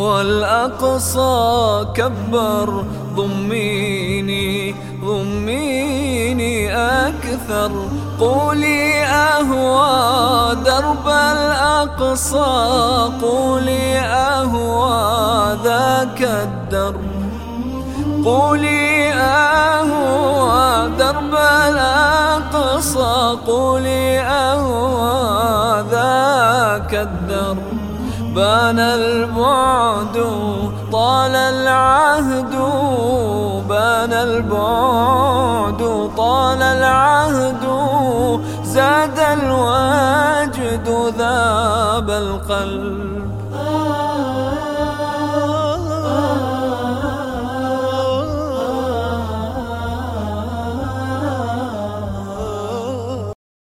الأقصى كبر ضميني ضميني أكثر. قولي أهوى درب الأقصى قولي أهوى ذاك الدرب. قولي أهوى درب الأقصى قولي أهوى ذاك الدرب. بان البعد طال العهد بان البعد طال العهد. زاد الوجد ذاب القلب.